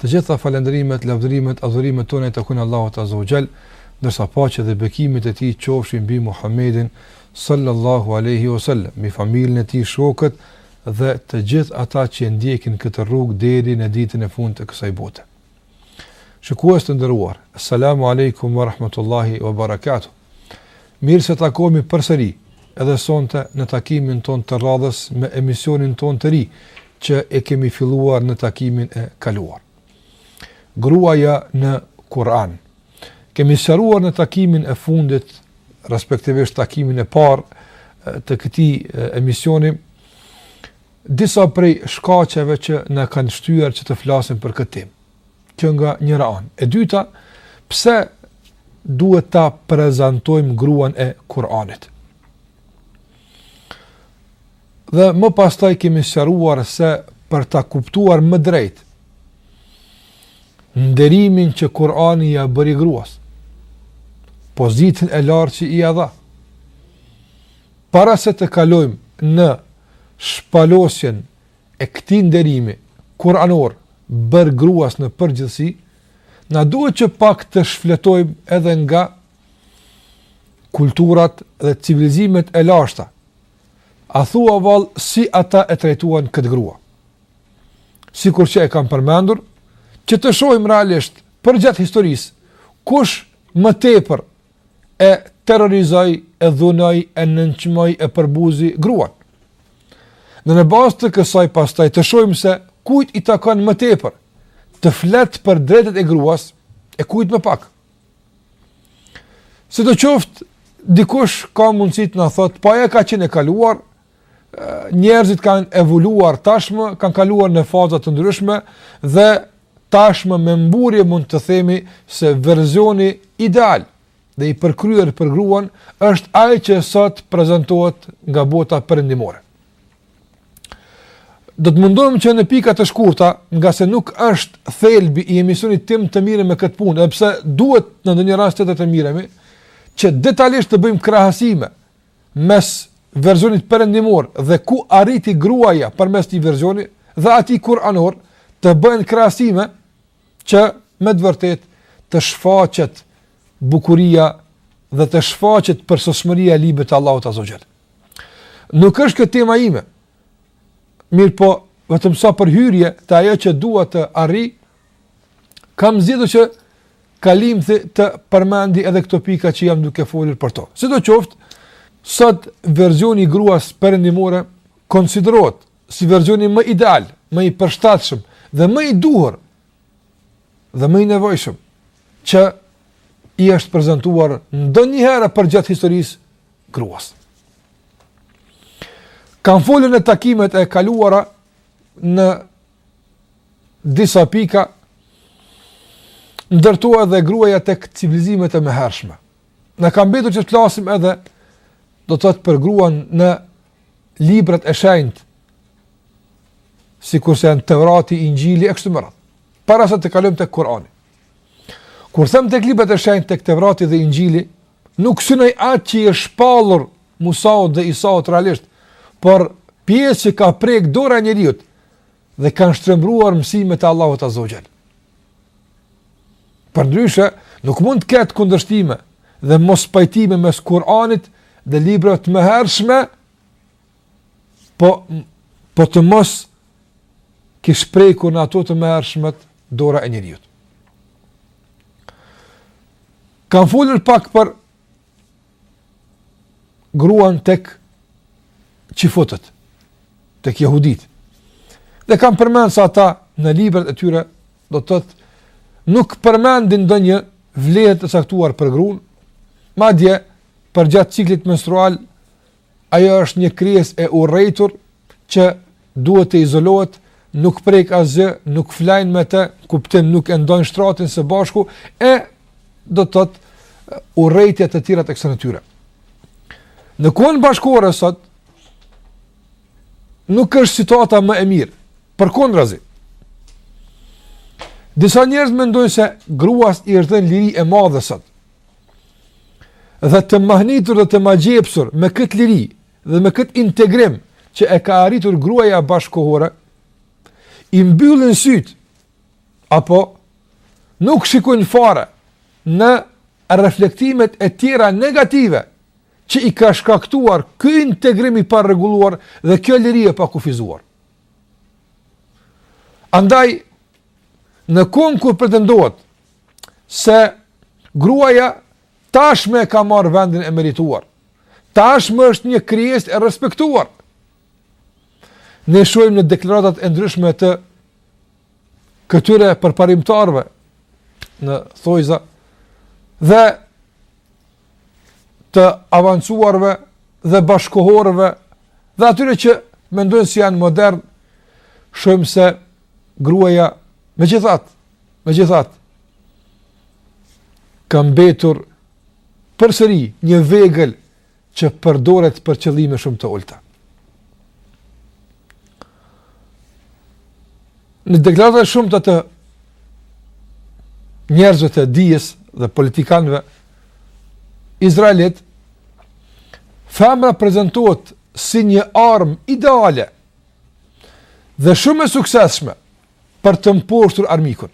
Të gjitha falënderimet, lavdërimet, adhurimet tona i takojnë Allahut Azza wa Jall, ndërsa paqja dhe bekimet e tij qofshin mbi Muhammedin sallallahu alaihi wasallam, mbi familjen e tij, shokët dhe të gjithë ata që e ndjekin këtë rrugë deri në ditën e fundit të kësaj bote. Shikues të nderuar, esselamu alejkum wa rahmetullahi wa barakatuh. Mirë se takohemi përsëri edhe sonte në takimin tonë të radhës me emisionin tonë të ri që e kemi filluar në takimin e kaluar. Gruaja në Kur'an. Kemi sqaruar në takimin e fundit, respektivisht takimin e parë të këtij emisioni disa prej shkaqeve që na kanë shtyrë që të flasim për këtë temë. Kjo nga njëra anë. E dyta, pse duhet ta prezantojmë gruan e Kur'anit? Dhe më pastaj kemi sqaruar se për ta kuptuar më drejt nderimin që Kur'ani ia bëri gruas, pozitën e lartë që ia dha. Para se të kalojmë në shpalosjen e këtij nderimi kuranor bërë gruas në përgjithësi, na duhet që pak të shfletojmë edhe nga kulturat dhe civilizimet e lashta. A thua vallë si ata e trajtuan këtë grua? Sikur që e kam përmendur, që të shohim realisht përgjatë historisë, kush më tepër e terrorizoi, e dhunoi, e nënçmoi, e përbuzi gruan. Dhe në bazë të kësaj pastaj të shohim se kujt i takon më tepër të flet për drejtet e gruas e kujt më pak. Sidoqoftë, dikush ka mundësi të na thotë, po ajo ka qenë e kaluar, njerëzit kanë evoluar tashmë, kanë kaluar në faza të ndryshme dhe tashmë me mburrje mund të themi se versioni ideal dhe i përkryer për gruan është ai që sot prezentohet nga bota perëndimore. Do të mundohem që në pika të shkurta, ngase nuk është thelbi i emisionit tim të mirrem me këtë punë, edhe pse duhet në ndonjë rast të të mirremi, që detalisht të bëjmë krahasime mes versionit perëndimor dhe ku arriti gruaja përmes këtij versioni dhe atij kuranor të bëhen krahasime që me të vërtetë të shfaqet bukuria dhe të shfaqet përsosmëria e librit të Allahut Azza Jall. Nuk është kjo tema ime. Mirëpo, vetëm sa për hyrje te ajo që dua të arrij, Kam zgjedhur që kalimthi të përmendi edhe këto pika që jam duke folur për to. Sido qoftë, sot versioni i gruas perëndimore konsiderohet si versioni më ideal, më i përshtatshëm dhe më i duhur dhe më i nevojshëm që i është prezantuar ndonjëherë përgjatë historisë gruas. Kam folur në takimet e kaluara në disa pika ndër to edhe gruaja tek civilizimet e mëhershme. Na ka mbetur që të flasim edhe do të thotë për gruan në librat e shenjtë sikurse janë Tevrati, Inxhili e kështu me radhë. Para se të kalojmë tek Kurani. Kur them tek librat e shenjtë tek Tevrati dhe Inxhili, Nuk synoj atë që i është shpallur Musaut dhe Isaut realisht, por pjesë që ka prek dora e njeriut dhe kanë shtrembruar mësimet e Allahut Azze ue Xhel. Përndryshe, nuk mund të ketë kundërshtime dhe mospajtime mes Kur'anit dhe librave të mëhershme po, po të mos kish prekur në ato të mëhershmet dora e njeriut. Kam folur pak për gruan tek çifutët, tek jehuditë. Dhe kam përmend se ata në librat e tyre, do të thotë, nuk përmendin ndonjë vlerë të caktuar për gruan, madje, përgjatë ciklit menstrual, Ajo është një krijesë e urrejtur që duhet të izolohet, nuk prek asgjë, nuk flejnë me të, kuptim nuk e ndajnë shtratin së bashku e do të thotë urrejtje të tjera të kësaj natyre. Në kohën bashkëkohore sot nuk është situata më e mirë. Përkundrazi. Disa njerëz mendojnë se gruas i është dhënë liri e madhe sot. Dhe të mahnitur dhe të magjepsur me këtë liri dhe me këtë integrim që e ka arritur gruaja bashkëkohore, i mbyllin sytë, apo nuk shikojnë fare në reflektimet e tjera negative që i ka shkaktuar ky integrim i parregulluar dhe kjo liri e pakufizuar. Andaj, në kohën kur pretendohet se gruaja tashmë ka marrë vendin e merituar. Tashmë është një krijesë e respektuar. Ne shohim në deklaratat e ndryshme të këtyre përparimtarve në thojza dhe të avancuarve dhe bashkëkohorëve dhe atyre që mendojnë si janë modernë, shohim se gruaja megjithatë, Megjithatë, ka mbetur përsëri një vegël që përdoret për qëllime shumë të ulta. Në deklaratat e shumta të njerëzve të dijes dhe politikanëve izraelitë, femra prezentohet si një armë ideale dhe shumë e suksesshme për të mposhtur armikun.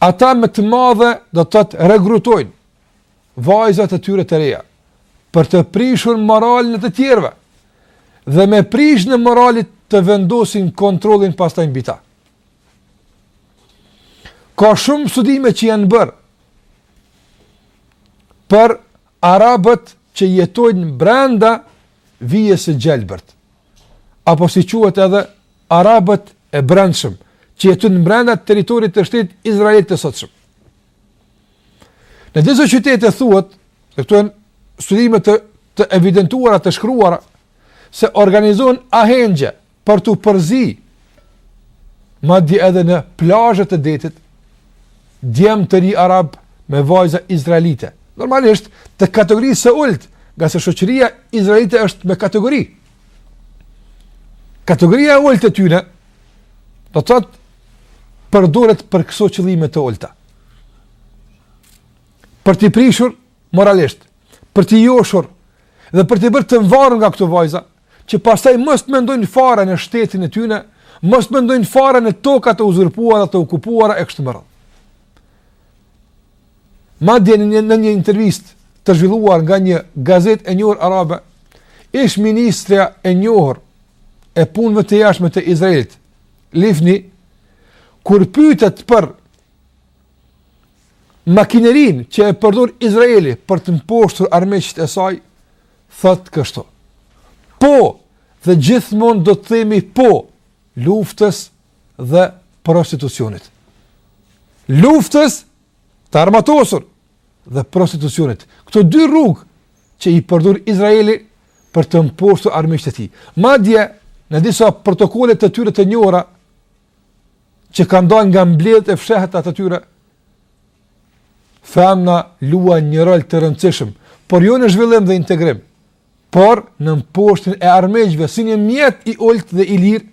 Ata me të madhe do të thotë regrutojnë vajzat e tyre të reja për të prishur moralin e të tjerëve dhe me prishjen e moralit të vendosin kontrollin pastaj mbi ta. Ka shumë studime që janë bërë për arabët që jetojnë brenda vijës së gjelbërt. apo si quhet edhe arabët e brendshëm, që jetojnë brenda territorit të shtetit izraelit të sotshëm. Në disa qytete thuhet, këto janë studime të evidentuara, të shkruara se organizohen ahengje për t'u përzi madje edhe në plazhet e detit djem të ri arabë me vajza izraelite. Normalisht të kategorisë së ulët, ngase shoqëria izraelite është me kategori. Kategoria e ulët e tyne do të thotë përdoret për këso qëllime të ulëta. Për t'i prishur moralisht, për t'i joshur dhe për t'i bërë të varur nga këto vajza, që pastaj mos të mendojnë fare në shtetin e tyne, mos të mendojnë fare në tokat e uzurpuara, të okupuara, e kështu me radhë. Madje në një, në një intervistë të zhvilluar nga një gazetë e njohur arabe, ish ministrja e njohur e punëve të jashtme të Izraelit, Livni, kur pyetet për makinerinë që e përdor Izraeli për të mposhtur armiqtë e saj, thotë kështu. Po, dhe gjithmonë do të themi po luftës dhe prostitucionit. Luftës të armatosur dhe prostitucionit. Këto dy rrugë që i përdor Izraeli për të mposhtur armiqtë e tij. Madje në disa protokolle të tyre të njohura që kanë dalë nga mbledhjet e fshehta të tyre, femra luan një rol të rëndësishëm, por jo në zhvillim dhe integrim, por në mposhtjen e armiqve, si një mjet i ulët dhe i lirë,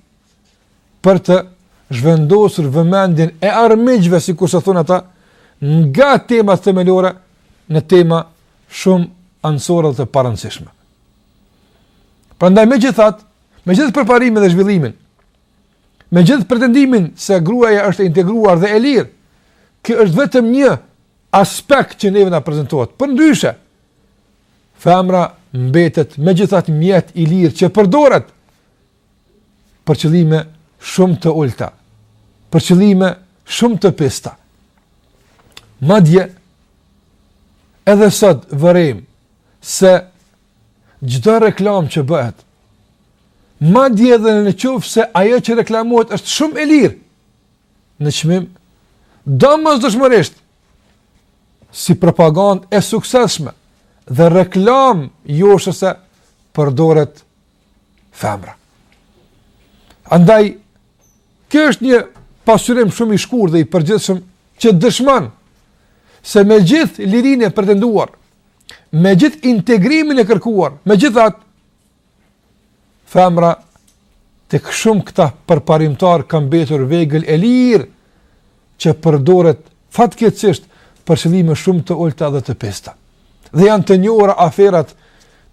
për të zhvendosur vëmendjen e armiqve, sikurse thonë ata, nga temat themelore në tema shumë anësore dhe të parëndësishme. Prandaj megjithatë, me gjithë përparimin dhe zhvillimin, Me gjithë pretendimin se gruaja është e integruar dhe e lirë, kjo është vetëm një aspekt që neve na prezentohet. Përndryshe, femra mbetet megjithatë mjet i lirë që përdoret për qëllime shumë të ulta, për qëllime shumë të pista. Madje, edhe sot vërejmë se çdo reklamë që bëhet, madje edhe në qoftë se ajo që reklamohet është shumë e lirë në çmim, domosdoshmërisht, si propagandë e suksesshme dhe reklamë joshëse përdoret femra. Andaj, kjo është një pasqyrim shumë i shkurt dhe i përgjithshëm që dëshmon se me gjithë lirinë e pretenduar me gjithë integrimin e kërkuar, megjithatë, femra tek shumë këta përparimtarë ka mbetur vegël e lirë, që përdoret fatkeqësisht për qëllime shumë të ulta dhe të pista. Dhe janë të njohura aferat,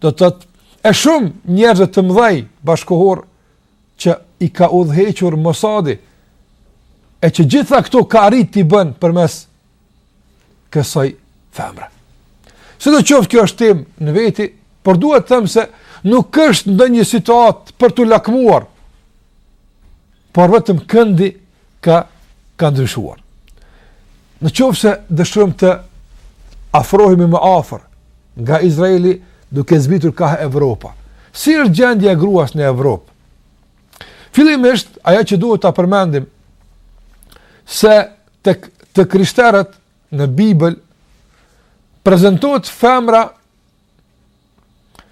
do të thotë e shumë njerëzve të mëdhenj bashkëkohorë që i ka udhëhequr Mosadi, e që gjitha këto ka arrit t'i bën përmes kësaj femre. Sidoqoftë kjo është temë në veti, por duhet të them se nuk është ndonjë situatë për t'u lakmuar, por vetëm këndi ka, ka ndryshuar. Në qoftë se dëshirojmë të afrohemi më afër nga Izraeli duke zbritur ka Evropa. Si është gjendja e gruas në Evropë? Fillimisht, ajo që duhet ta përmendim se Tek të krishterët në Bibël prezentohet femra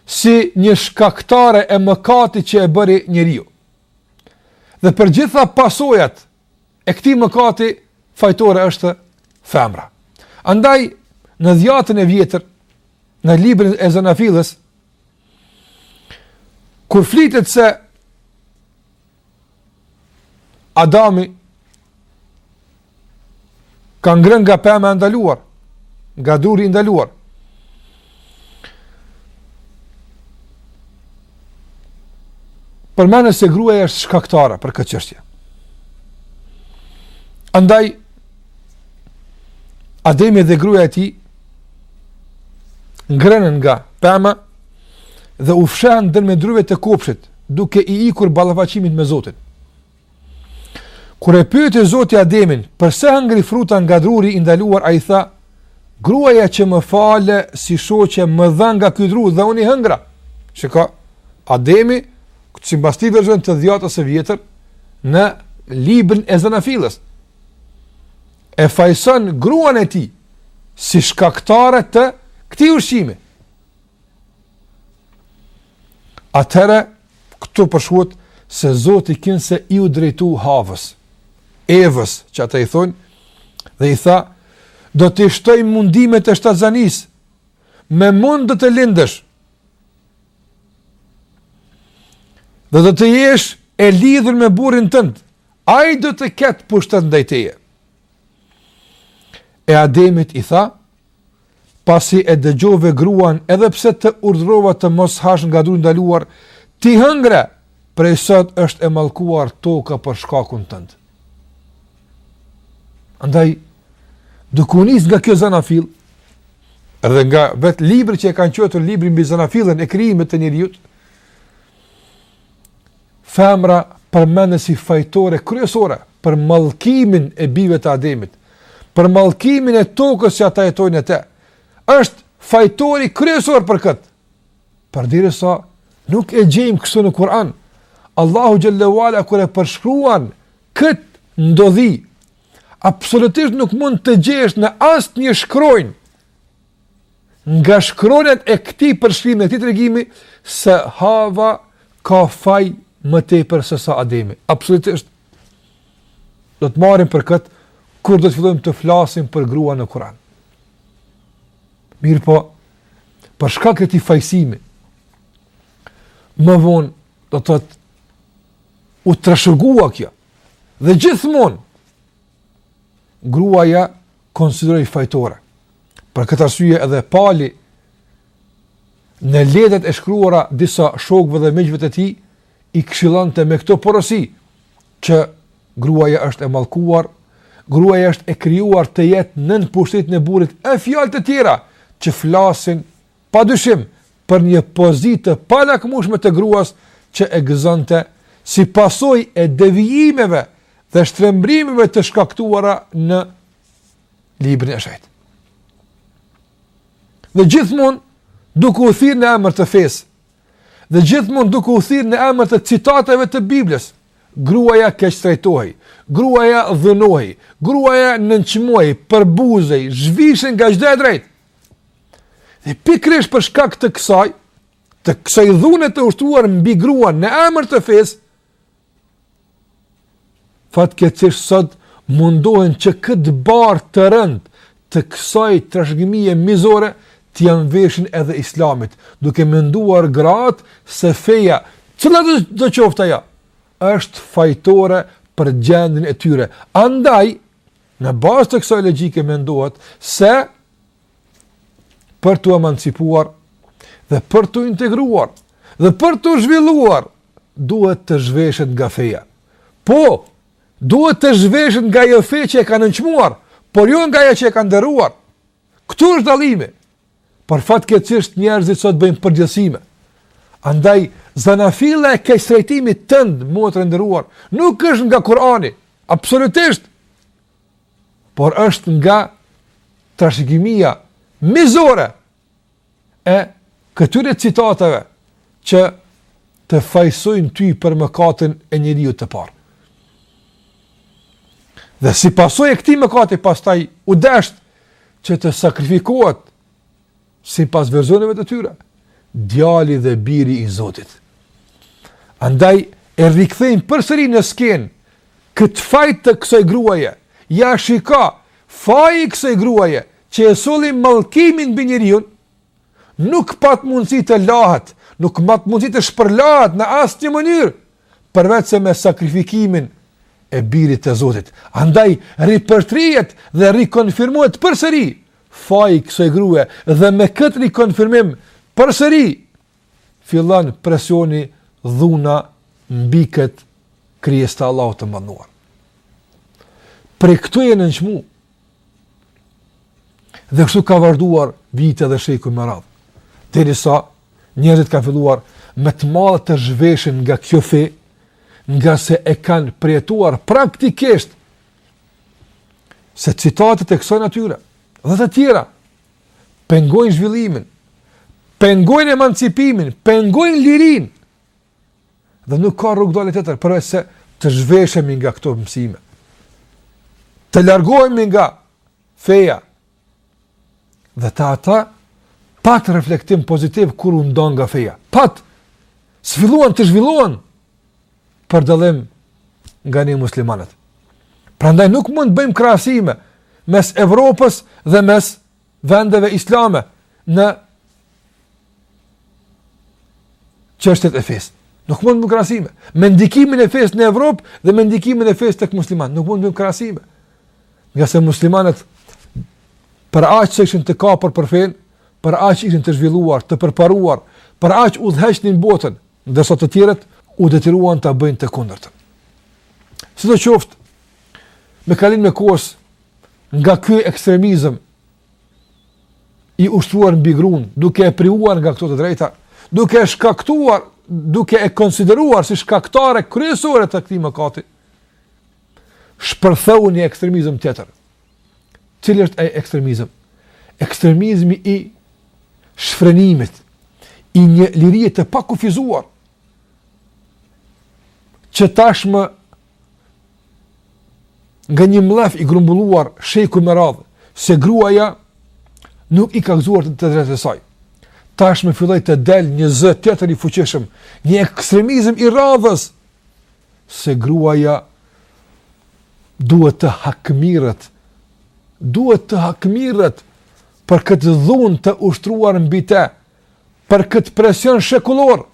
si një shkaktare e mëkatit që e bëri njeriu. Dhe për të gjitha pasojat e këtij mëkati fajtore është femra. Andaj në dhjatën e vjetër në librin e Zanafillës kur flitet se Adami ka ngrënë nga pema e ndaluar, nga druri i ndaluar. Përmendet se gruaja është shkaktara për këtë çështje. Andaj, Ademi dhe gruaja e tij ngrënën nga pema dhe u fshehën ndërmjet druve të kopshit, duke i ikur ballafaqimit me Zotin. Kur e pyeti Zoti Ademin, përse hëngri fruta nga druri i ndaluar, ai tha: Gruaja që më fale si shoqe më dha nga ky dru dhe unë i hëngra. Shikoj, Ademi, simbas këtij versioni të dhjatës së vjetër në librin e Zanafillës. E fajëson gruan e tij si shkaktare të këtij ushqimi. Atëherë, këtu përshkruhet se Zoti kinse iu drejtu Havës, Evës që ata i thonë, dhe i tha, do t'i shtoj mundimet e shtatzënisë, me mund do të lindësh, dhe do të jesh e lidhur me burrin tënd, ai do të ketë pushtet ndaj teje. E Ademit i tha, pasi e dëgjove gruan edhe pse të urdhërova të mos hash nga druri i ndaluar, ti hëngre, prej sot është e mallkuar toka për shkakun tënd. Andaj, duke u nis nga kjo zanafillë, edhe nga vetë libri që e kanë quajtur libri mbi zanafillën e krijimit të njeriut, Femra përmendet si fajtore kryesore për mallkimin e bijve të Ademit, për mallkimin e tokës që ata jetojnë në të. Është fajtori kryesor për këtë. Përderisa nuk e gjejmë kështu në Kur'an, Allahu xhelle ue ala kur e përshkruan këtë ndodhi absolutisht nuk mund të gjesh në asnjë shkronjë Nga shkronjat e këtij përshkrimi, e këtij tregimi, se Hava ka faj më tepër sesa Ademi. Absolutisht. Do të marrim për këtë, kur do të fillojmë të flasim për gruan në Kuran. Mirëpo, për shkak të këtij fajësimi, më vonë, do të thotë u trashëgua kjo, dhe gjithmonë, gruaja konsiderohej fajtore. Për këtë arsye edhe Pali në letrat e shkruara disa shokëve dhe miqve të tij i këshillonte me këto porosi që gruaja është e mallkuar, gruaja është e krijuar të jetë nën pushtetin e burrit e fjalë të tjera që flasin Pa dyshim, për një pozitë të palakmushme të gruas që e gëzonte si pasojë e devijimeve dhe shtrembrimeve të shkaktuara në librin e shenjtë. Dhe gjithmonë duke u thirrë në emër të fesë, dhe gjithmonë duke u thirrë në emër të citateve të Biblës, gruaja keqtrajtohej, gruaja dhunohej, gruaja nënçmohej, përbuzej, zhvishej nga çdo e drejtë. Dhe pikërisht për shkak të kësaj, të kësaj dhune të ushtruar mbi gruan në emër të fesë, fatkeqësisht sot mundohen që këtë barrë të rëndë të kësaj trashëgimie mizore t'ia mveshin edhe islamit, duke menduar gratë se feja, cilado qoftë ajo, është fajtore për gjendjen e tyre. Andaj, Në bazë të kësaj logjike mendohet se për t'u emancipuar dhe për t'u integruar dhe për t'u zhvilluar duhet të zhveshet nga feja. Po, duhet të zhveshet nga ajo fe që e ka nënçmuar, por jo nga ajo që e ka nderuar. Këtu është dallimi. Por fatkeqësisht njerëzit sot bëjnë përgjithësime. Andaj zanafilla e keqtrajtimit tënd, motër e nderuar, nuk është nga Kurani, absolutisht. Por është nga trashëgimia mizore e këtyre citateve që të fajësojnë ty për mëkatin e njeriut të parë. Dhe si pasojë e këtij mëkati, pastaj u desht që të sakrifikohet sipas versioneve të tyre, djali dhe biri i Zotit. Andaj e rikthejnë përsëri në skenë këtë faj të kësaj gruaje. Ja shiko, faji i kësaj gruaje që e solli mallkimin mbi njeriun, Nuk pat mundësi të lahet, nuk pat mundësi të shpërlahet në asnjë mënyrë, përveçse me sakrifikimin e birit të Zotit. Andaj, ripërtërihet dhe rikonfirmohet përsëri faji i kësaj gruaje dhe me këtë rikonfirmim përsëri, fillon presioni, dhuna mbi këtë krijesë të Allahut të Madhëruar. Prej këtu e nënçmu, Dhe kështu ka vazhduar vite dhe shekuj me radhë. Derisa njerëzit kanë filluar me të madhe të zhveshen nga kjo fe, nga se e kanë përjetuar praktikisht se citatet e kësaj natyre, dhe të tjera, pengojnë zhvillimin, pengojnë emancipimin, pengojnë lirinë, Dhe nuk ka rrugëdalje tjetër përveçse të zhveshemi nga këto mësime. Të largohemi nga feja. Dhe ta ata pat reflektim pozitiv kur u ndanë nga feja. Pat filluan të zhvillohen për dallim nga ne muslimanët. Prandaj nuk mund të bëjmë krahasime mes Evropës dhe mes vendeve islame në çështjet e fesë. Nuk mund të bëjmë krahasime me ndikimin e fesë në Evropë dhe me ndikimin e fesë tek muslimanët, nuk mund të bëjmë krahasime. Ngase muslimanët për aq sa ishin të kapur për fenë, për aq ishin të zhvilluar, të përparuar, për aq udhëhiqnin botën, ndërsa të tjerët u detyruan ta bëjnë të kundërtën. Sidoqoftë, me kalimin e kohës nga ky ekstremizëm i ushtruar mbi gruan, duke e privuar nga këto të drejta, duke e shkaktuar, duke e konsideruar si shkaktare kryesore të këtij mëkati. Shpërtheu një ekstremizëm tjetër. Cili është ai ekstremizëm? Ekstremizmi i shfrenimit, i një lirie të pakufizuar, që tashmë nga një mllef i grumbulluar shekuj me radhë, se gruaja nuk i ka gëzuar të drejtat e saj. Tashmë filloi të del një zë tjetër i fuqishëm, një ekstremizm i radhës, se gruaja duhet të hakmirret, duhet të hakmirret për këtë dhunë të ushtruar mbi te, për këtë presion shekullor,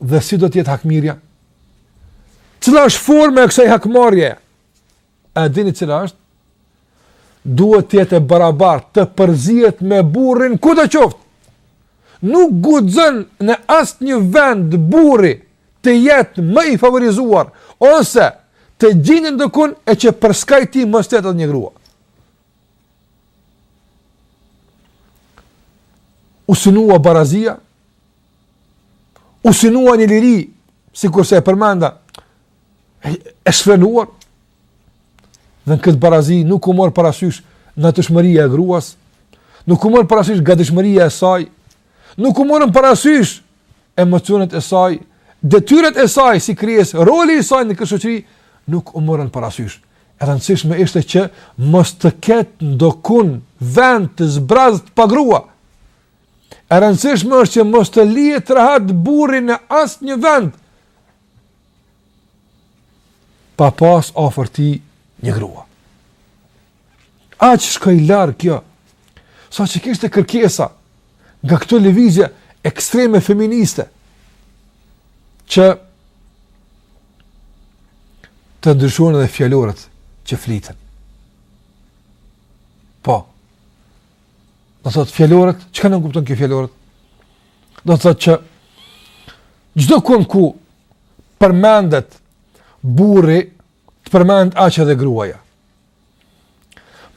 Dhe si do të jetë hakmirrja? Cila është forma e kësaj hakmarrje? E dini cila është? Duhet të jetë e barabartë, të përzihet me burrin kudo qoftë. Nuk guxon në asnjë vend burri të jetë më i favorizuar ose të gjendet ndokund e që përskaj tij mos të jetë atje një grua. U synua barazia, u synua një liri, sikurse e përmenda, e, e shfrenuar, dhe në këtë barazi nuk u mor parasysh natyrshmëria e gruas, nuk u mor parasysh gatishmëria e saj, nuk u morën parasysh emocionet e saj, detyrat e saj si krijesë, roli i saj në këtë shoqëri, nuk u morën parasysh. E rëndësishme ishte që mos të ketë ndokund vend të zbrazët pa grua, E rëndësishme është që mos të lihet rahat burri në asnjë vend pa pas afër tij një grua. Aq shkoi larg kjo. Saqë kishte kërkesa nga këto lëvizje ekstreme feministe që të ndryshojnë edhe fjalorët që fliten. Po. Do të thotë fjalorët, çka nënkupton kjo fjalorët? Do të thotë që çdo kund ku përmendet burri, të përmend aq edhe gruaja.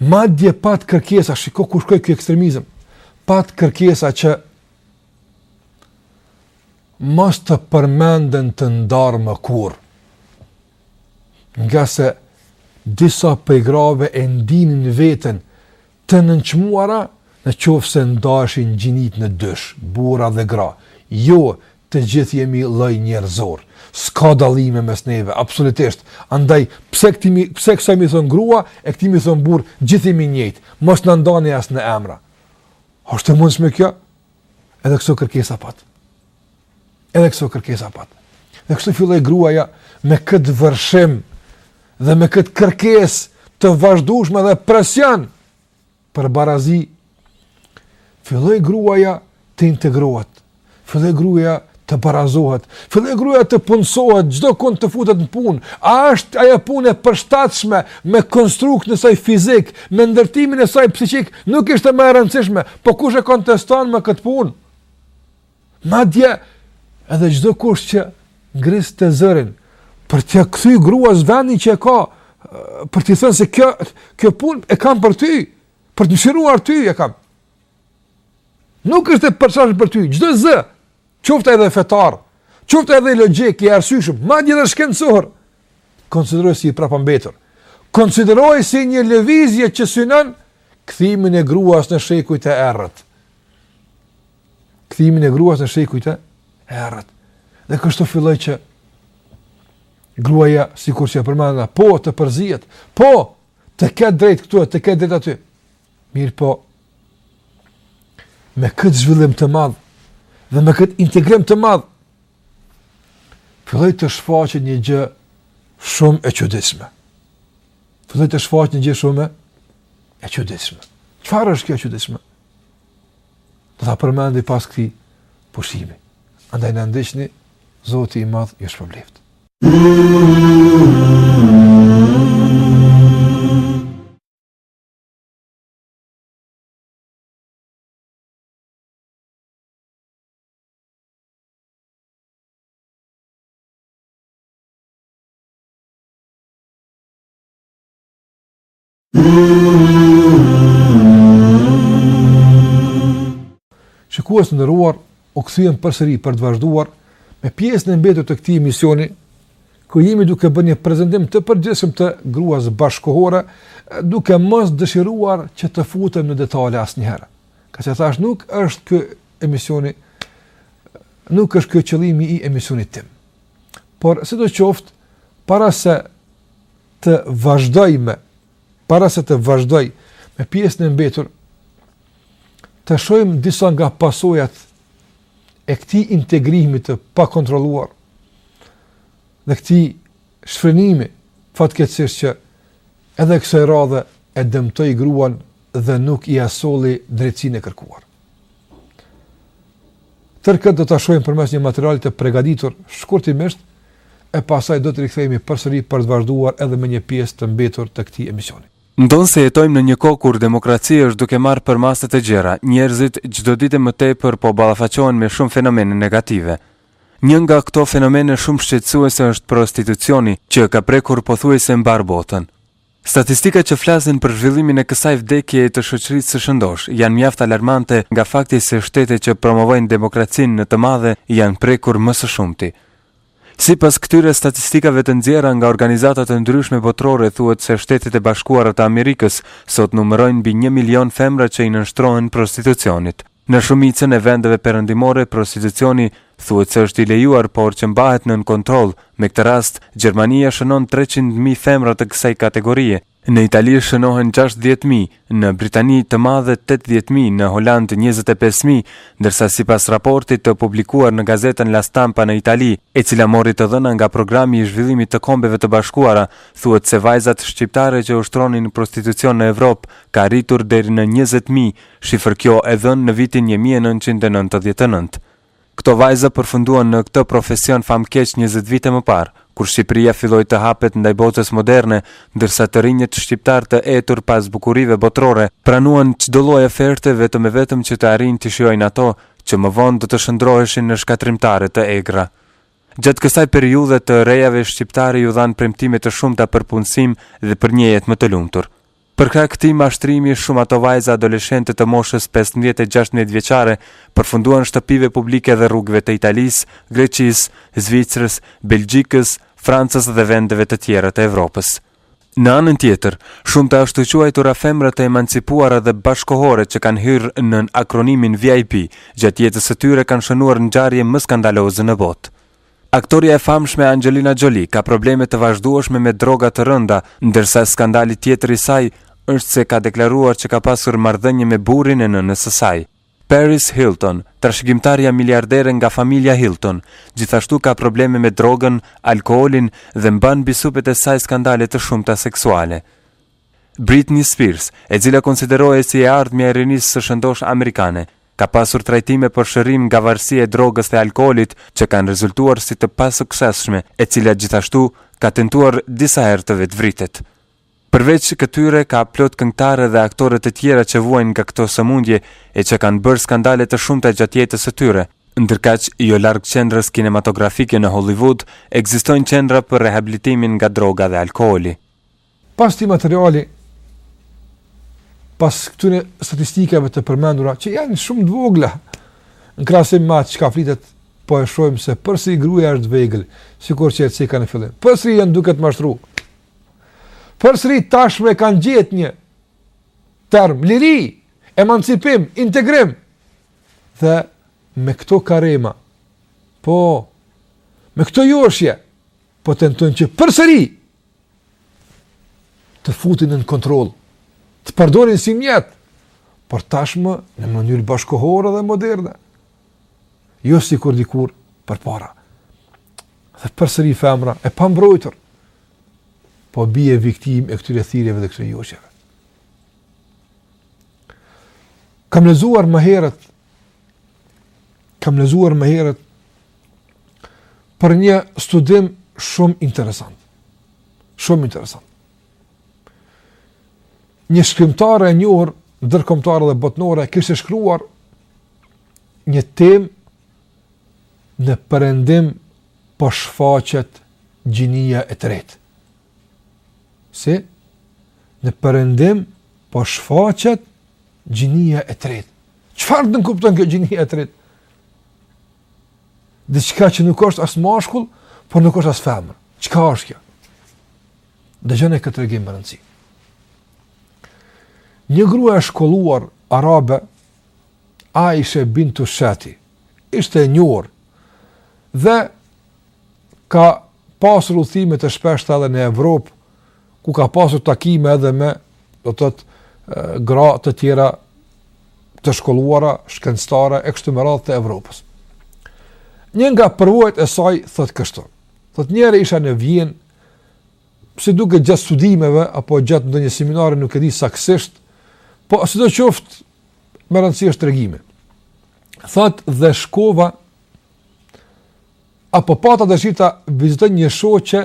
Madje pat kërkesa, shiko ku shkoi ky ekstremizëm. Pat kërkesa që mos të përmenden të ndarë më kurrë. Ngase disa prej grave e ndinin veten Të nënçmuara, në qoftë se ndaheshin gjinitë në dysh, burra dhe gra, jo, të gjithë jemi lloj njerëzor, s'ka dallime mes neve, absolutisht, andaj, pse këtij m'i, pse kësaj m'i thon grua, e këtij m'i thon burrë, gjithë jemi njëjtë, mos na ndani as në emra. A është e mundshme kjo? Edhe këso kërkesa pat. Edhe këso kërkesa pat. Dhe kështu filloi gruaja me këtë vërshim dhe me këtë kërkesë të vazhdueshme dhe presion për barazi. Filloi gruaja të integrohet. Filloi gruaja të barazohet. Filloi gruaja të punësohet, çdo kund të futet në punë. A është ajo punë e përshtatshme me konstruktin e saj fizik, me ndërtimin e saj psikik, nuk ishte më e rëndësishme, po kush e konteston më këtë punë? Madje edhe çdo kush që ngriste zërin për t'ia kthy gruas vendin që e ka për të thënë se kjo kjo punë e kam për ty, për të mëshiruar ty e kam. Nuk është e përshtatshme për ty çdo zë, qoftë edhe fetar, qoftë edhe logjik i arsyeshëm, madje edhe shkencor, konsiderohet si i prapambetur. Konsiderohet si një lëvizje që synon kthimin e gruas në shekujt e errët. kthimin e gruas në shekujt e errët. Dhe kështu filloi që gruaja sikur që e përmenda, po të përzihet, po të ketë të drejtë këtu, të ketë të drejtë aty. Mirëpo, me këtë zhvillim të madh dhe me këtë integrim të madh filloi të shfaqet një gjë shumë e çuditshme. Filloi të shfaqet një gjë shumë e çuditshme. Çfarë është kjo e çuditshme? Do ta përmendi pas këtij pushimi. Andaj na ndiqni, Zoti i Madh ju shpërbleftë. Shikues të nderuar, u kthyem përsëri për të vazhduar me pjesën e mbetur të këtij emisioni ku jemi duke bërë një prezantim të përgjithshëm të gruas bashkëkohore, duke mos dëshiruar që të futem në detale asnjëherë. Kur se thashë nuk është ky emisioni nuk është ky qëllimi i emisionit tim. Por sidoqoftë, para se të vazhdoj me, para se të vazhdoj me pjesën e mbetur, të shohim disa nga pasojat e këtij integrimi të pakontrolluar dhe këtij shfrenimi fatkeqësisht që edhe kësaj radhe e dëmtoi gruan dhe nuk i solli drejtësinë e kërkuar. Tërë këtë do ta shohim përmes një materiali të përgatitur shkurtimisht e pastaj do të rikthehemi përsëri për të vazhduar edhe me një pjesë të mbetur të këtij emisioni. Ndonëse jetojmë në një kohë kur demokracia është duke marrë përmasa të gjera, njerëzit çdo ditë e më tepër po ballafaqohen me shumë fenomene negative. Një nga këto fenomene shumë shqetësuese është prostitucioni, që ka prekur pothuajse mbarë botën. Statistikat që flasin për zhvillimin e kësaj vdekjeje të shoqërisë së shëndoshë janë mjaft alarmante nga fakti se shtetet që promovojnë demokracinë në të madhe janë prekur më së shumti. Sipas këtyre statistikave të nxjerra nga organizata të ndryshme botërore thuhet se Shtetet e Bashkuara të Amerikës sot numërojnë mbi një milion femra që i nënshtrohen prostitucionit. Në shumicën e vendeve perëndimore prostitucioni thuhet se është i lejuar por që mbahet nën kontroll. Me këtë rast, Gjermania shënon treqind mijë femra të kësaj kategorie, në Itali shënohen gjashtëdhjetë mijë, në Britani të Madhe tetëdhjetë mijë, në Holandë njëzet e pesë mijë, ndërsa sipas raportit të publikuar në gazetën La Stampa në Itali, e cila mori të dhëna nga Programi i Zhvillimit të Kombeve të Bashkuara, thuhet se vajzat shqiptare që ushtronin prostitucion në Evropë ka arritur deri në njëzet mijë, Shifër kjo e dhënë në vitin një mijë e nëntëqind e nëntëdhjetë e nëntë. Këto vajza përfunduan në këtë profesion famëkeq njëzet vite më parë, kur Shqipëria filloi të hapet ndaj botës moderne, ndërsa të rinjtë shqiptarë të etur pas bukurive botërore, pranuan çdo lloj oferte vetëm e vetëm që të arrijnë t'i shijojnë ato, që më vonë do të shndërroheshin në shkatërrimtare të egra. Gjatë kësaj periudhe, të rejave shqiptare iu dhanë premtime të shumta për punësim dhe për një jetë më të lumtur. Për shkak të këtij mashtrimi shumë nga ato vajza adoleshente të moshës pesëmbëdhjetë e gjashtëmbëdhjetë vjeçare përfunduan shtëpive publike dhe rrugëve të Italisë, Greqisë, Zvicrës, Belgjikës, Francës dhe vendeve të tjera të Evropës. Në anën tjetër, shumë të ashtuquajtura femra të emancipuara dhe bashkëkohore që kanë hyrë nën akronimin VIP, gjatë jetës së tyre kanë shënuar ngjarje më skandaloze në botë. Aktorja e famshme Angelina Jolie ka probleme të vazhdueshme me droga të rënda, ndërsa skandali tjetër i saj është se ka deklaruar që ka pasur marrëdhënie me burrin e nënës së saj. Paris Hilton, trashëgimtarja miliardere nga familja Hilton, gjithashtu ka probleme me drogën, alkoolin dhe mban mbi supet e saj skandale të shumta seksuale. Britney Spears, e cila konsiderohej si e ardhmja e rinisë së shëndoshë amerikane, Ka pasur trajtime për shërim nga varësia e drogës dhe alkoolit që kanë rezultuar si të pasuksesshme, e cila gjithashtu ka tentuar disa herë të vetëvritet. Përveç këtyre ka plot këngëtare dhe aktore të tjera që vuajnë nga këto sëmundje e që kanë bërë skandale të shumta gjatë jetës së tyre. Ndërkaq, jo larg qendrës kinematografike në Hollywood, ekzistojnë qendra për rehabilitimin nga droga dhe alkooli. Pas këtij materiali, pas këtyre statistikave të përmendura, që janë shumë të vogla, në krahasim me çka flitet, po e shohim se përsëri gruaja është vegël, sikur që e cekëm në fillim. Përsëri janë duke të mashtru. Përsëri tashmë kanë gjetë një term, liri, emancipim, integrim. Dhe me këto karrema, po, me këto joshje, po tentojnë që përsëri, të futin nën kontroll, të përdorin si mjet, por tashmë në mënyrë bashkëkohore dhe moderne. Jo sikur dikur përpara. Dhe përsëri femra e pambrojtur, po bie viktimë e këtyre thirjeve dhe këtyre joshjeve. Kam lexuar më herët, kam lexuar më herët për një studim shumë interesant. Shumë interesant. Një shkrimtare e njohur ndërkombëtare dhe botërore kishte shkruar një temë në perëndim po shfaqet gjinia e tretë. Si? Në perëndim po shfaqet gjinia e tretë. Çfarë nënkupton kjo gjinia e tretë? Diçka që nuk është as mashkull, por nuk është as femër. Çka është kjo? Dëgjoni këtë tregim me rëndësi. Një grua e shkolluar arabe, Aisha bintu Shati, ishte e njohur dhe ka pasur udhime të shpeshta edhe në Evropë ku ka pasur takime edhe me, do të thotë, gra të tjera të shkolluara, shkencëtare e kështu me radhë të Evropës. Një nga përvojat e saj thot kështu. Thot njëherë isha në Vjenë, si duket gjatë studimeve apo gjatë ndonjë seminari nuk e di saktësisht, po sidoqoftë me rëndësi është tregimi. Thot dhe shkova apo pata dëshirë ta vizitoj një shoqe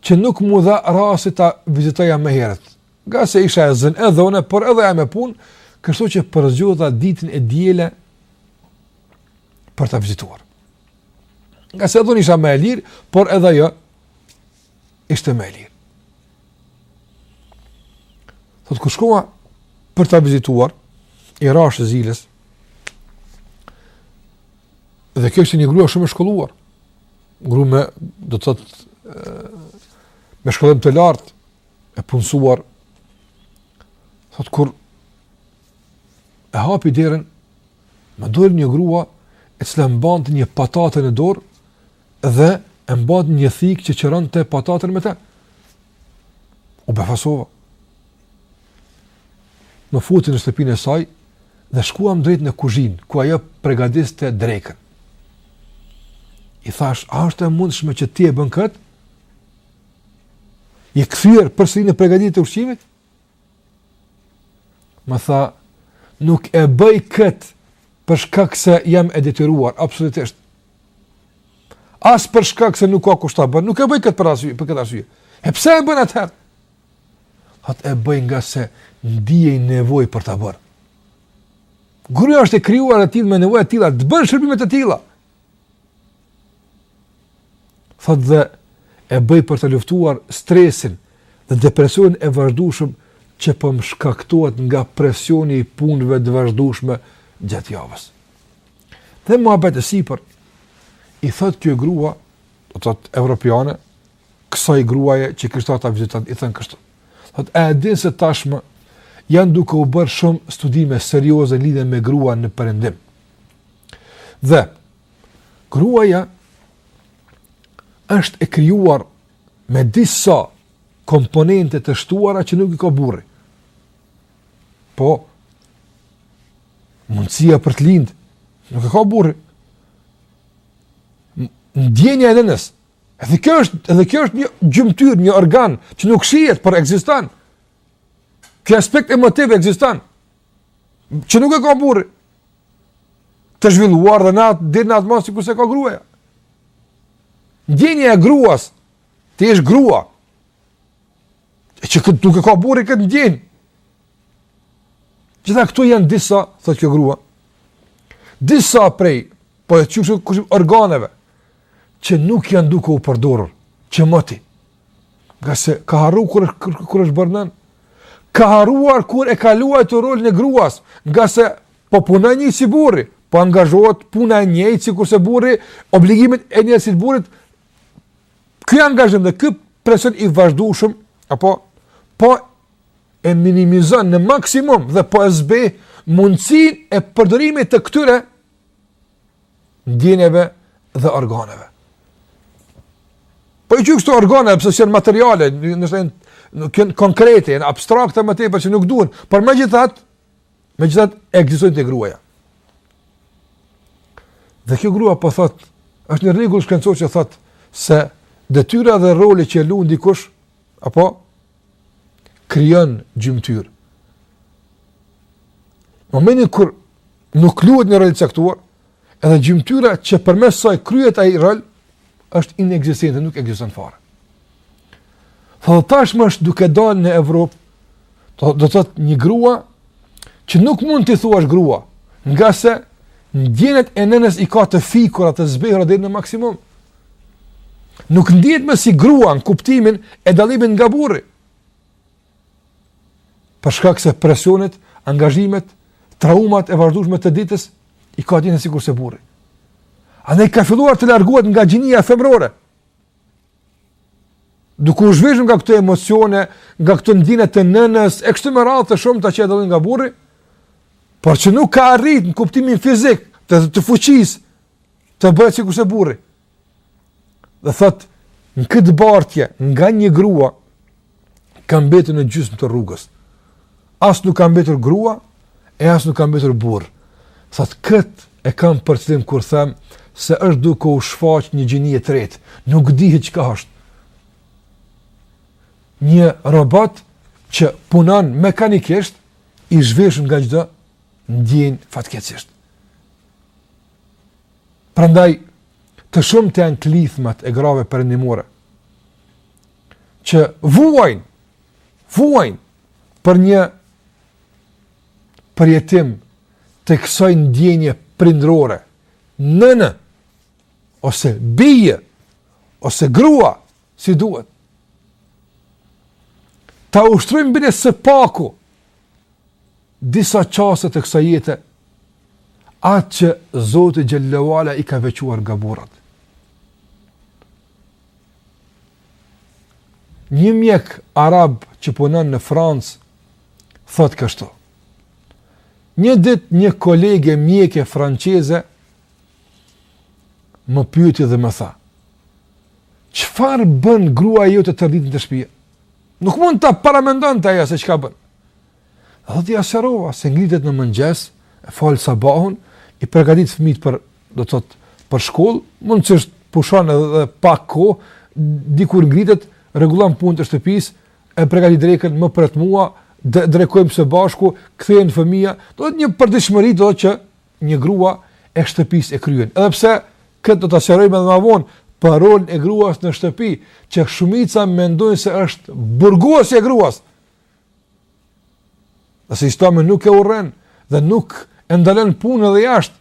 që nuk mu dha rasti ta vizitoja më herët, ngase isha e zënë edhe unë, por edhe ajo me punë, kështu që përzgjodha ditën e diel për ta vizituar. Ngase edhe unë isha më e lirë, por edhe ajo ishte më e lirë. Thot kur shkova për ta vizituar, i rashë zilës, dhe kjo është një grua shumë e shkolluar, Grua me, do të thotë, me shkollim të lartë, e punësuar, thotë, kur e hapi derën, më doli një grua, e cila mbante një patate në dorë, dhe mbante një thikë që e qëronte pataten me te. U befasova. Më futi në shtëpinë e saj dhe shkuam drejt në kuzhinë, ku ajo pregadiste drekën. I thashë, a është e mundshme që ti e bën këtë? Je kthyer përsëri në pregaditje të ushqimit? Më tha, nuk e bëj këtë për shkak se jam e detyruar, absolutisht. As për shkak se nuk ka kush ta bën, nuk e bëj këtë për arsye, për këtë arsye. E pse e bën atëherë? Thot e bëj ngase ndiej nevojë për ta bërë. Gruaja është e krijuar e tillë me nevoja të tilla, të bën shërbime të tilla. Thotë dhe e bëj për të luftuar stresin dhe depresionin e vazhdueshëm që po më shkaktohet nga presioni i punëve të vazhdueshme gjatë javës. Dhe muhabet e sipër, i thotë kjo grua, do të thotë evropiane, kësaj gruaje që kishte ardhë ta vizitojë i ka thënë kështu. Thot a e din se tashmë janë duke u bërë shumë studime serioze në lidhje me grua në perëndim. Dhe gruaja është e krijuar me disa komponente të shtuara që nuk i ka burri. Po mundësinë për të lind nuk e ka burri. Ndjenjën e nënës, Edhe kjo është, edhe kjo është një gjymtyr, një organ që nuk shihet, por ekziston. Ky aspekt emotiv ekziston. Që nuk e ka burri. Të zhvilluar dhe në atë masë sikurse ka gruaja. Ndjenja e gruas, ti je grua. Që nuk e ka burri këtë ndjenjë. Gjitha këto janë disa, thot kjo grua, disa prej, po e quajmë kushtimisht organeve, që nuk janë duke u përdorur, që moti. Ngase ka harru kur është, kur është bërë nënë, ka harruar kur e ka luajtur rolin e gruas, ngase po punon njëjtë si burri, po angazhohet puna e njëjtë sikurse burri, obligimet e njëjtë si të burrit. Ky angazhim dhe ky presion i vazhdueshëm apo po e minimizon në maksimum dhe po e zbeh mundësinë e përdorimit të këtyre ndjenjave dhe organeve. Po i quaj kështu organeve, pse s'janë materiale, s'janë konkrete, janë abstrakte më tepër që nuk duken, por megjithatë, megjithatë gjallojnë te gruaja. Dhe kjo grua po thot, është një rregull shkencor që thot, se detyra dhe roli që luan dikush, apo, krijon gjymtyrë. Në momentin kur nuk luhet një rol i caktuar, edhe gjymtyra që përmes saj kryhet ai rol është inekzistente, nuk ekziston fare. Thotë tashmë është duke dalë në Evropë, do të thotë një grua që nuk mund t'i thuash grua, ngase ndjenjat e nënës i ka të fikura, të zbehura deri në maksimum. Nuk ndihet më si grua në kuptimin e dallimit nga burri. Për shkak se presionet, angazhimet, traumat e vazhdueshme të ditës i ka dhënë sikurse burri. Andaj ka filluar të largohet nga gjinia femërore? Duke u zhvishur nga këto emocione, nga këto ndjenja të nënës, e kështu me radhë të shumta që e dallojnë nga burri, por që nuk ka arrit në kuptimin fizik të, të fuqisë, të bëhet sikurse burri. Dhe thot, në këtë bartje, nga një grua, kam mbetur në gjysmë të rrugës. As nuk kam mbetur grua, e as nuk kam mbetur burrë. Thot, këtë e kam për qëllim kur them, se është duke u shfaq një gjini e tretë. Nuk dihet çka është. Një robot që punon mekanikisht, i zhveshur nga çdo ndjenjë fatkeqësisht. Prandaj të shumta janë klithmat e grave perëndimore që vuajnë vuajnë për një përjetim të kësaj ndjenje prindrore nënë ose bije ose grua si duhet ta ushtrojnë bile së paku disa çaste të kësaj jete, atë që Zoti xhel-le ue ala i ka veçuar nga burrat. Një mjek arab që punon në Francë, thotë kështu. Një ditë një kolege mjeke franceze, më pyeti dhe më tha, qëfar bën grua jo të tërdit në të shpije? Nuk mund ta paramendonte ajo se çka bën. Dhe thotë, ia sqarova, se ngritet në mëngjes, e fal sabahun, i përgatit fëmijët për, do të thotë, për shkollë, mundësisht pushon edhe pak kohë, dikur ngritet, rregullon punët e shtëpisë, e përgatit drekën, më pret mua, drekojmë së bashku, kthehen fëmijët, do të një përditshmëri do të që një grua e shtëpisë e kryen. Edhe pse, këtë do ta sqarojmë edhe ma vonë, për rolën e gruas në shtëpi, që shumica mendojnë se është burgosje e gruas, Edhe pse islami nuk e urren dhe nuk e ndalon punën edhe jashtë.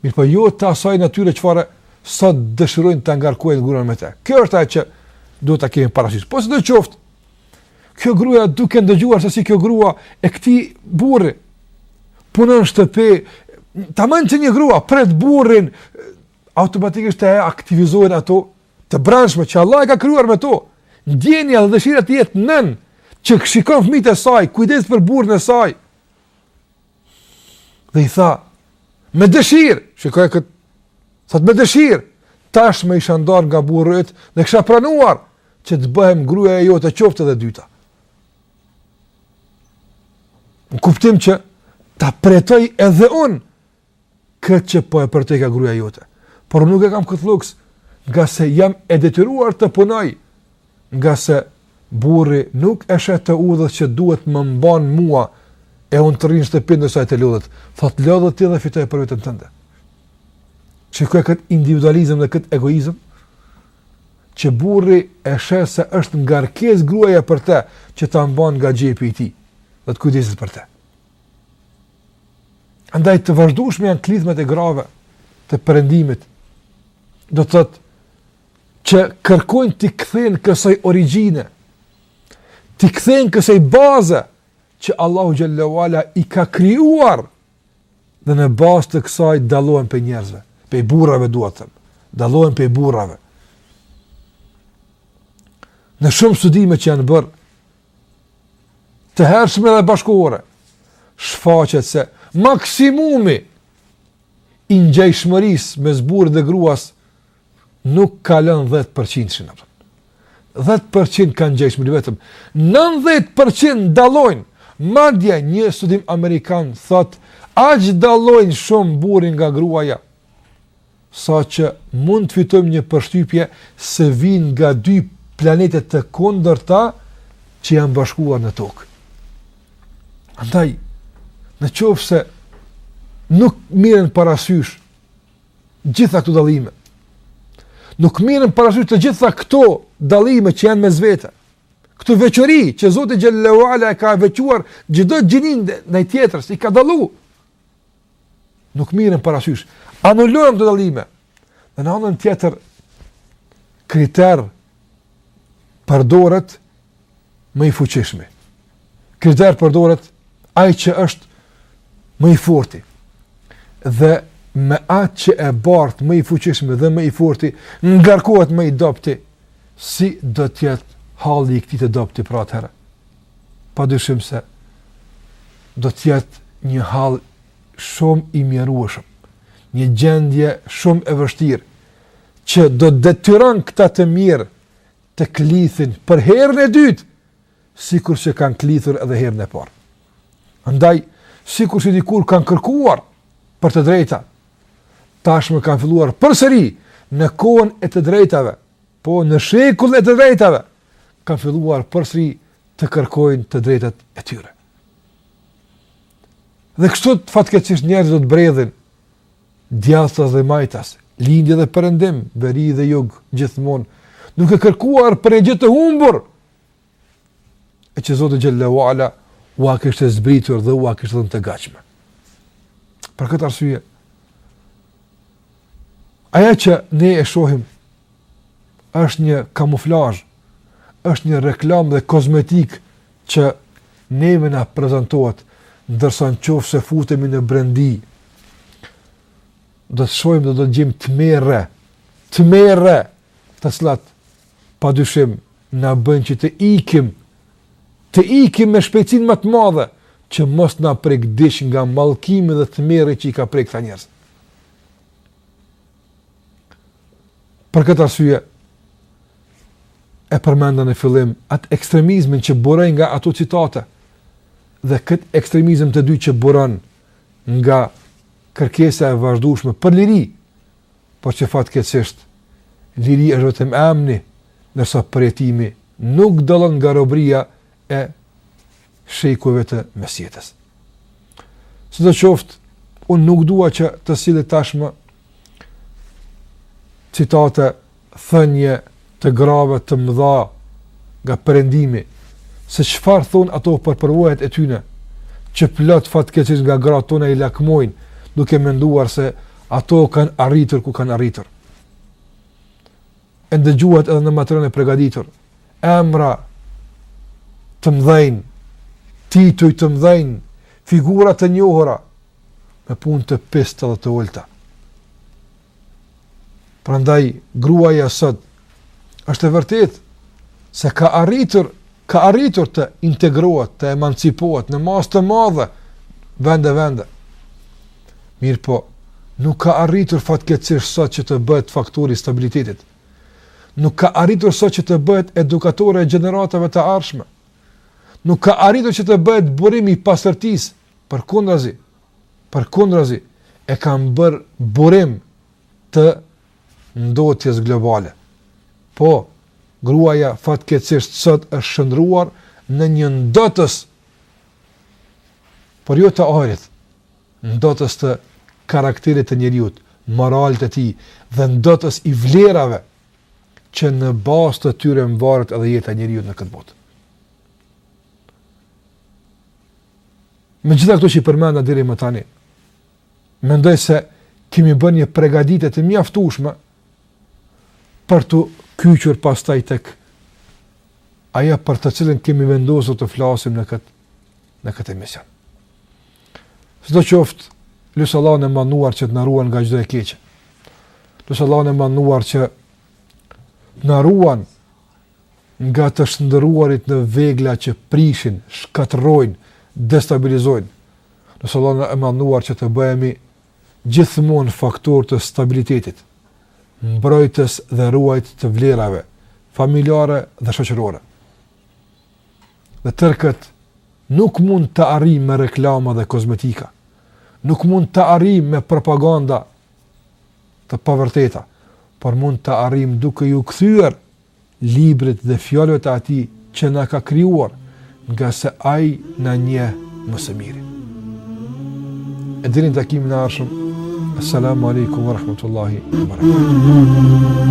Mirëpo jo të asaj natyre çfarë sot dëshirojnë ta ngarkojnë gruan me të. Kjo është ajo që duhet ta kemi parasysh. Po sidoqoftë, kjo gruaja duke ndëgjuar se si kjo grua e këtij burri punon në shtëpi, tamam si një grua pret burrin automatikisht i aktivizohen ato të brendshme që Allahu e ka krijuar me to, ndjenja dhe dëshira të jetë nënë që shikon fëmijët e saj, kujdeset për burrin e saj. Dhe i tha, me dëshirë, shikoje këtë, thotë me dëshirë, tashmë isha ndarë nga burri dhe kisha pranuar që të bëhem gruaja e jote qoftë edhe e dyta. Në kuptim që ta përjetoj edhe unë këtë që po e përjetoka gruaja jote. Por nuk e kam këtë luks, ngase jam e detyruar të punoj, ngase burri nuk e sheh të udhës që duhet të më mbajë mua e unë të rri në shtëpi ndërsa ai të lodhet. Thotë lodhu ti dhe fitoj për veten tënde. Shikoni këtë individualizm dhe këtë egoizm, që burri e sheh se është ngarkesë gruaja për te, që ta mban nga xhepi i tij, dhe të kujdeset për te. Andaj të vazhdueshme janë klithmet e grave të perëndimit. Do të thotë që kërkojnë t'i kthehen kësaj origjine, t'i kthehen kësaj baze që Allahu xhelle ue ala i ka krijuar dhe në bazë të kësaj dallohen pej njerëzve, pej burrave duhet të them, dallohen pej burrave. Në shumë studime që janë bërë të hershme dhe bashkëkohore, shfaqet se maksimumi i ngjajshmërisë mes burrit dhe gruas nuk kalon 10%-shin. 10% kanë ngjajshmëri vetëm. 90% dallojnë. Madje një studim amerikan thotë, aq dallojnë shumë burri nga gruaja. saqë mund të fitojmë një përshtypje se vijnë nga dy planete të kundërta që janë bashkuar në tokë. Andaj, në qoftë se nuk merren parasysh gjitha këto dallime, nuk merren parasysh të gjitha këto dallime që janë mes vete, këto veçori që Zoti xhelle ue ala e ka veçuar çdo gjini ndaj tjetrës, i ka dallu, Nuk merren parasysh. Anulohen këto dallime. Dhe në anën tjetër, kriter përdoret më i fuqishmi. Kriter përdoret ai që është më i forti. Dhe me atë që e bart më i fuqishmi dhe më i forti, ngarkohet më i dobti, si do të jetë halli i këtij të dobti pra atëherë. pa dyshim se do të jetë një hall shumë i mjerueshëm, një gjendje shumë e vështirë që do të detyrojë këta të mjerë të klithin për herën e dytë, sikur që kanë klithur edhe herën e parë. Andaj, sikur që dikur kanë kërkuar për të drejta, tashmë kanë filluar përsëri në kohën e të drejtave, Po në shekullin e të drejtave kanë filluar përsëri të kërkojnë të drejtat e tyre. Dhe kështu fatkeqësisht njerëzit do të bredhin djathtas dhe majtas, lindje dhe perëndim, veri dhe jug, gjithmonë duke kërkuar për një gjë të humbur, e që Zoti xhelle ue ala ua kishte zbritur dhe ua kishte dhënë të gatshme. Për këtë arsye, ajo që ne e shohim është një kamuflazh, është një reklamë dhe kozmetikë që neve na prezentohet ndërsa në qoftë se futemi në brendi, do të shohim dhe do të gjejmë tmerre, tmerre, të cilat pa dyshim na bën që të ikim, të ikim me shpejtësinë më të madhe, që mos na prekë diç nga mallkimi dhe tmerri që i ka prek këta njerëz. Për këtë arsye e përmenda në fillim atë ekstremizmin që buron nga ato citate dhe këtë ekstremizëm të dy që buron nga kërkesa e vazhdueshme për liri, por që fatkeqësisht liri është vetëm emni, ndërsa përjetimi nuk dallon nga robëria e shekujve të mesjetës. Sido qoftë, unë nuk dua që të sjell tashmë citate thënie të grave të mëdha nga Perëndimi, se çfarë thonë ato për përvojat e tyre, që plot fatkeqësisht nga gratë tona i lakmojnë, duke menduar se ato kanë arritur ku kanë arritur. E ndëgjuat edhe në materialin e përgatitur, emra të mëdhenj, tituj të mëdhenj, figura të njohura me punë të pista dhe të ulta. Prandaj gruaja sot është e vërtetë se ka arritur ka arritur të integrohet, të emancipohet në masë të madhe vende vende. Mirëpo, nuk ka arritur fatkeqësisht sot që të bëhet faktor i stabilitetit. Nuk ka arritur sot që të bëhet edukatore e gjeneratave të ardhshme. Nuk ka arritur që të bëhet burim i pastërtisë, përkundazi, Përkundrazi, e kanë bërë burim të ndotjes globale. Po, gruaja fatkeqësisht sot është shndruar në një ndotës, por jo të ajrit, ndotës të karakterit të njeriut, moralit të tij dhe ndotës i vlerave që në bazë të tyre mvaret edhe jeta e njeriut në këtë botë. Me gjitha këto që i përmenda deri më tani, mendoj se kemi bërë një pregaditje të mjaftushme për t'u kyçur pastaj tek ajo për të cilën kemi vendosur të flasim në këtë, në këtë emision. Sido qoftë, lus Allahun e Madhëruar që të na ruan nga çdo e keqe. Lus Allahun e Madhëruar që të na ruan Nga të shndërruarit në vegla që prishin, shkatërrojnë, destabilizojnë. Lus Allahun e Madhëruar që të bëhemi gjithmonë faktorë të stabilitetit, mbrojtës dhe ruajtës të vlerave familjare dhe shoqërore. Dhe tërë këtë nuk mund ta arrijmë me reklama dhe kozmetika. Nuk mund ta arrijmë me propaganda të pavërteta, por mund ta arrijmë duke iu kthyer librit dhe fjalëve të atij që na ka krijuar, ngase ai na njeh më së miri. E deri në takimin e ardhshëm. Assalamu alaikum wa rahmatullahi wa barakatuh.